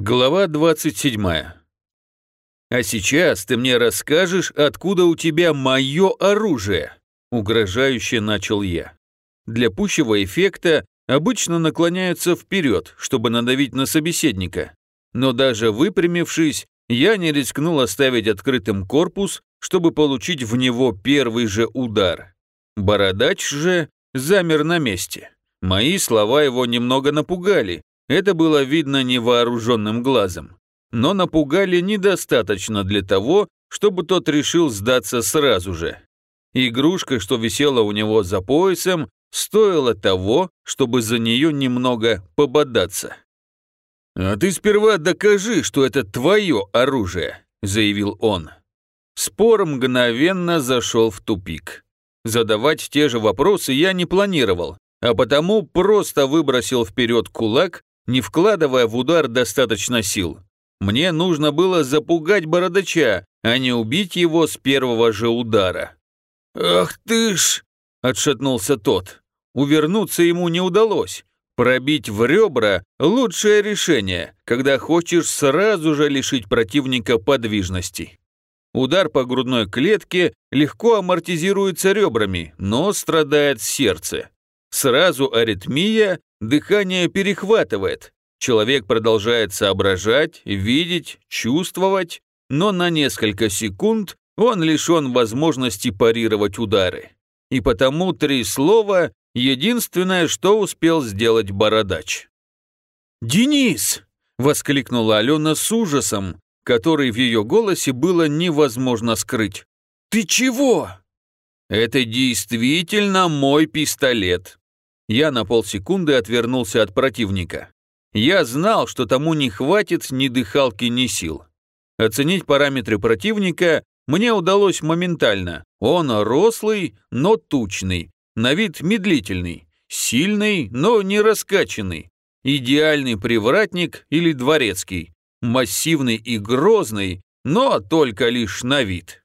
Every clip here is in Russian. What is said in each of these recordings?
Глава 27. «А сейчас ты мне расскажешь, откуда у тебя мое оружие?» Угрожающе начал я. Для пущего эффекта обычно наклоняются вперед, чтобы надавить на собеседника. Но даже выпрямившись, я не рискнул оставить открытым корпус, чтобы получить в него первый же удар. Бородач же замер на месте. Мои слова его немного напугали, это было видно невооруженным глазом. Но напугали недостаточно для того, чтобы тот решил сдаться сразу же. Игрушка, что висела у него за поясом, стоила того, чтобы за нее немного пободаться. «А ты сперва докажи, что это твое оружие», — заявил он. Спор мгновенно зашел в тупик. Задавать те же вопросы я не планировал, а потому просто выбросил вперед кулак не вкладывая в удар достаточно сил. Мне нужно было запугать бородача, а не убить его с первого же удара. «Ах ты ж!» – отшатнулся тот. Увернуться ему не удалось. Пробить в ребра – лучшее решение, когда хочешь сразу же лишить противника подвижности. Удар по грудной клетке легко амортизируется ребрами, но страдает сердце. Сразу аритмия Дыхание перехватывает. Человек продолжает соображать, видеть, чувствовать, но на несколько секунд он лишен возможности парировать удары. И потому три слова – единственное, что успел сделать бородач. «Денис!» – воскликнула Алена с ужасом, который в ее голосе было невозможно скрыть. «Ты чего?» «Это действительно мой пистолет», я на полсекунды отвернулся от противника. Я знал, что тому не хватит ни дыхалки, ни сил. Оценить параметры противника мне удалось моментально. Он рослый, но тучный, на вид медлительный, сильный, но не раскачанный, идеальный привратник или дворецкий, массивный и грозный, но только лишь на вид.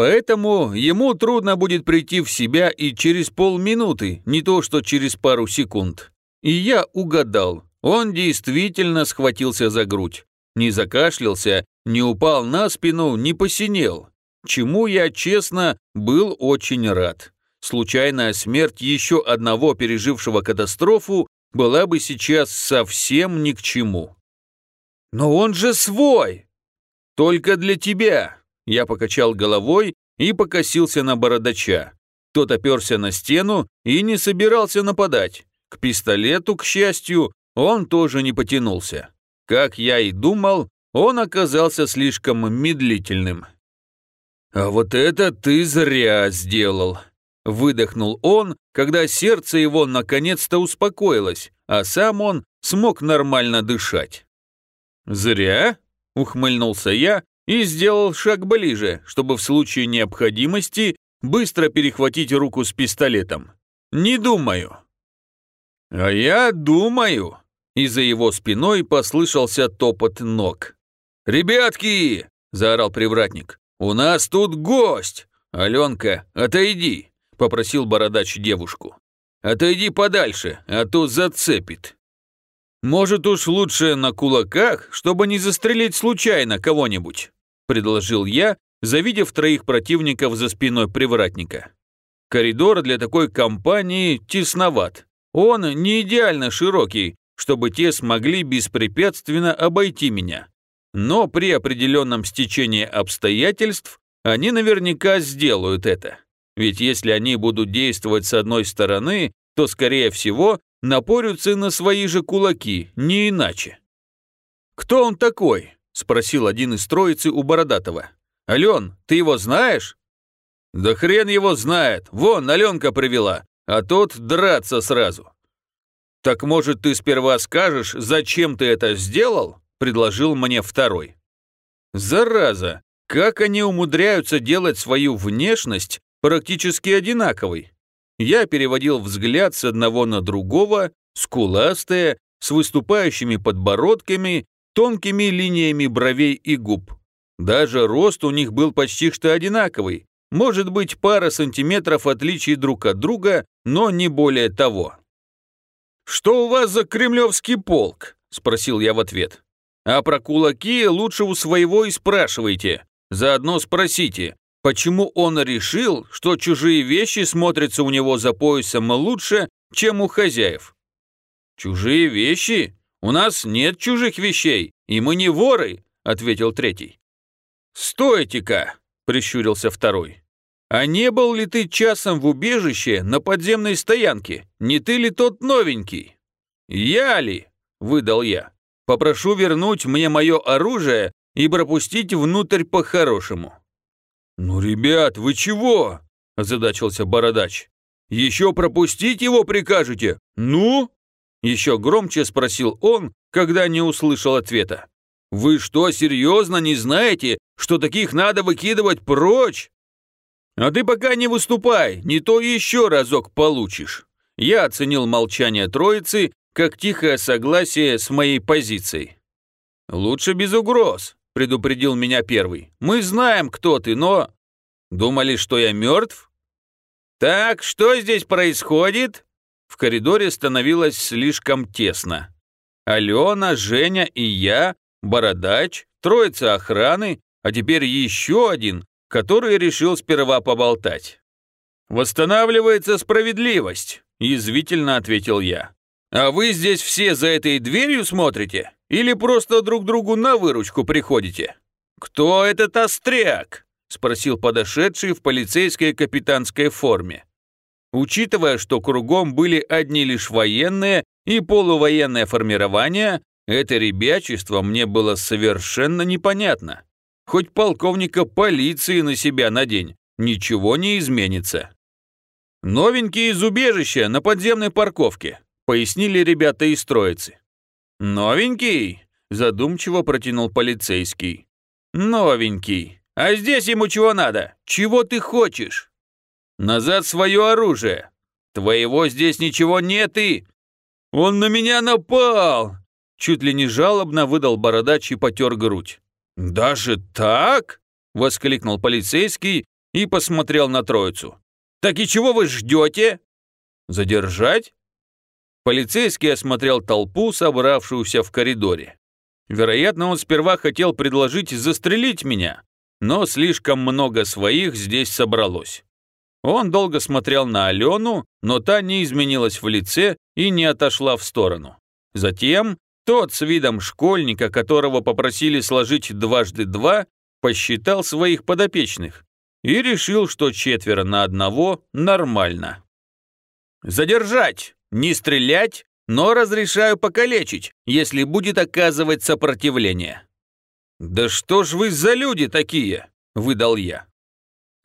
Поэтому ему трудно будет прийти в себя и через полминуты, не то что через пару секунд. И я угадал, он действительно схватился за грудь. Не закашлялся, не упал на спину, не посинел. Чему я, честно, был очень рад. Случайная смерть еще одного пережившего катастрофу была бы сейчас совсем ни к чему. «Но он же свой!» «Только для тебя!» Я покачал головой и покосился на бородача. Тот оперся на стену и не собирался нападать. К пистолету, к счастью, он тоже не потянулся. Как я и думал, он оказался слишком медлительным. «А вот это ты зря сделал», – выдохнул он, когда сердце его наконец-то успокоилось, а сам он смог нормально дышать. «Зря?» – ухмыльнулся я и сделал шаг ближе, чтобы в случае необходимости быстро перехватить руку с пистолетом. «Не думаю». «А я думаю», и за его спиной послышался топот ног. «Ребятки!» – заорал привратник. «У нас тут гость! Аленка, отойди!» – попросил бородач девушку. «Отойди подальше, а то зацепит». «Может уж лучше на кулаках, чтобы не застрелить случайно кого-нибудь?» Предложил я, завидев троих противников за спиной привратника. Коридор для такой компании тесноват. Он не идеально широкий, чтобы те смогли беспрепятственно обойти меня. Но при определенном стечении обстоятельств они наверняка сделают это. Ведь если они будут действовать с одной стороны, то, скорее всего, напорются на свои же кулаки, не иначе. «Кто он такой?» – спросил один из троицы у Бородатого. «Ален, ты его знаешь?» «Да хрен его знает, вон Аленка привела, а тот драться сразу». «Так, может, ты сперва скажешь, зачем ты это сделал?» – предложил мне второй. «Зараза, как они умудряются делать свою внешность практически одинаковой?» Я переводил взгляд с одного на другого, скуластые, с выступающими подбородками тонкими линиями бровей и губ. Даже рост у них был почти что одинаковый, может быть пара сантиметров отличий друг от друга, но не более того. «Что у вас за кремлевский полк?» – спросил я в ответ. А про кулаки лучше у своего и спрашивайте. Заодно спросите, почему он решил, что чужие вещи смотрятся у него за поясом лучше, чем у хозяев. «Чужие вещи? У нас нет чужих вещей, и мы не воры», — ответил третий. «Стойте-ка!» — прищурился второй. «А не был ли ты часом в убежище на подземной стоянке? Не ты ли тот новенький?» «Я ли?» — выдал я. «Попрошу вернуть мне мое оружие и пропустить внутрь по-хорошему». «Ну, ребят, вы чего?» – озадачился Бородач. «Еще пропустить его прикажете? Ну?» Еще громче спросил он, когда не услышал ответа. «Вы что, серьезно не знаете, что таких надо выкидывать прочь?» «А ты пока не выступай, не то еще разок получишь». Я оценил молчание троицы как тихое согласие с моей позицией. «Лучше без угроз», — предупредил меня первый. «Мы знаем, кто ты, но...» «Думали, что я мертв?» «Так, что здесь происходит?» В коридоре становилось слишком тесно. Алена, Женя и я, Бородач, троица охраны, а теперь еще один, который решил сперва поболтать. «Восстанавливается справедливость», – язвительно ответил я. «А вы здесь все за этой дверью смотрите? Или просто друг другу на выручку приходите?» «Кто этот остряк?» – спросил подошедший в полицейской капитанской форме. Учитывая, что кругом были одни лишь военные и полувоенное формирование, это ребячество мне было совершенно непонятно. Хоть полковника полиции на себя надень, ничего не изменится. «Новенький из убежища на подземной парковке», пояснили ребята из троицы. «Новенький?» – задумчиво протянул полицейский. «Новенький. А здесь ему чего надо? Чего ты хочешь?» Назад свое оружие! Твоего здесь ничего нет и...» «Он на меня напал!» Чуть ли не жалобно выдал бородач и потер грудь. «Даже так?» – воскликнул полицейский и посмотрел на троицу. «Так и чего вы ждете?» «Задержать?» Полицейский осмотрел толпу, собравшуюся в коридоре. Вероятно, он сперва хотел предложить застрелить меня, но слишком много своих здесь собралось. Он долго смотрел на Алену, но та не изменилась в лице и не отошла в сторону. Затем тот с видом школьника, которого попросили сложить дважды два, посчитал своих подопечных и решил, что четверо на одного нормально. «Задержать! Не стрелять, но разрешаю покалечить, если будет оказывать сопротивление». «Да что ж вы за люди такие?» – выдал я.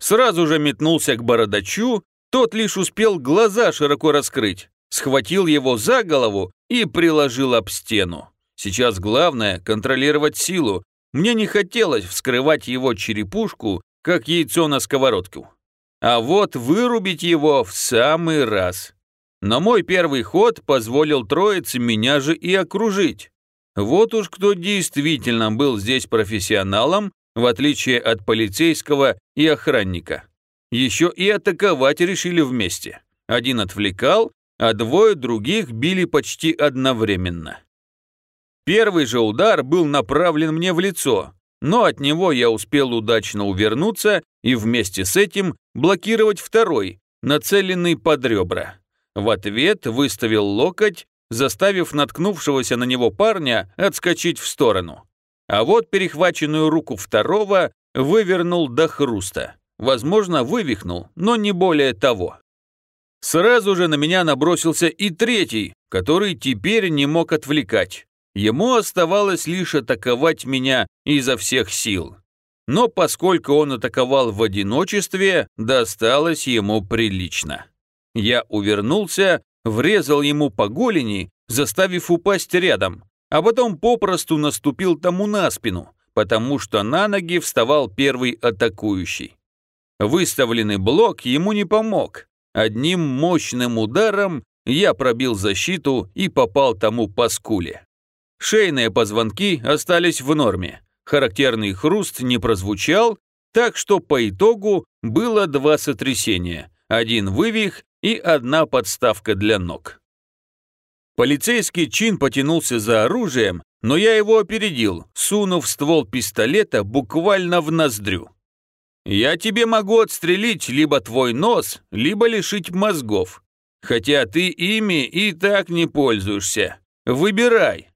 Сразу же метнулся к бородачу, тот лишь успел глаза широко раскрыть, схватил его за голову и приложил об стену. Сейчас главное – контролировать силу. Мне не хотелось вскрывать его черепушку, как яйцо на сковородку. А вот вырубить его в самый раз. Но мой первый ход позволил троице меня же и окружить. Вот уж кто действительно был здесь профессионалом в отличие от полицейского и охранника. Еще и атаковать решили вместе. Один отвлекал, а двое других били почти одновременно. Первый же удар был направлен мне в лицо, но от него я успел удачно увернуться и вместе с этим блокировать второй, нацеленный под ребра. В ответ выставил локоть, заставив наткнувшегося на него парня отскочить в сторону. А вот перехваченную руку второго вывернул до хруста. Возможно, вывихнул, но не более того. Сразу же на меня набросился и третий, который теперь не мог отвлекать. Ему оставалось лишь атаковать меня изо всех сил. Но поскольку он атаковал в одиночестве, досталось ему прилично. Я увернулся, врезал ему по голени, заставив упасть рядом, а потом попросту наступил тому на спину, потому что на ноги вставал первый атакующий. Выставленный блок ему не помог. Одним мощным ударом я пробил защиту и попал тому по скуле. Шейные позвонки остались в норме. Характерный хруст не прозвучал, так что по итогу было два сотрясения, один вывих и одна подставка для ног. Полицейский чин потянулся за оружием, но я его опередил, сунув ствол пистолета буквально в ноздрю. «Я тебе могу отстрелить либо твой нос, либо лишить мозгов. Хотя ты ими и так не пользуешься. Выбирай».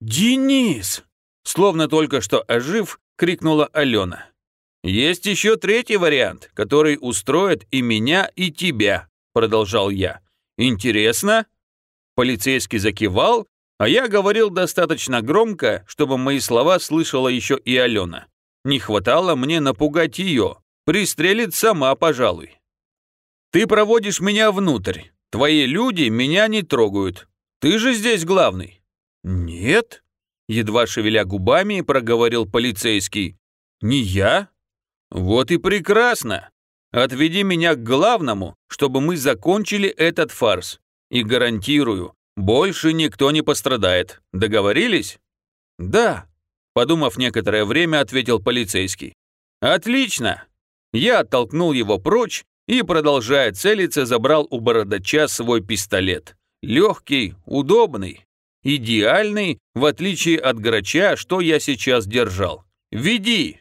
«Денис!» Словно только что ожив, крикнула Алена. «Есть еще третий вариант, который устроит и меня, и тебя», продолжал я. «Интересно?» Полицейский закивал, а я говорил достаточно громко, чтобы мои слова слышала еще и Алена. Не хватало мне напугать ее. Пристрелит сама, пожалуй. «Ты проводишь меня внутрь. Твои люди меня не трогают. Ты же здесь главный». «Нет», — едва шевеля губами проговорил полицейский. «Не я?» «Вот и прекрасно. Отведи меня к главному, чтобы мы закончили этот фарс. И гарантирую, больше никто не пострадает. Договорились? Да, подумав некоторое время, ответил полицейский. Отлично. Я оттолкнул его прочь и, продолжая целиться, забрал у бородача свой пистолет. Легкий, удобный, идеальный, в отличие от грача, что я сейчас держал. «Веди!»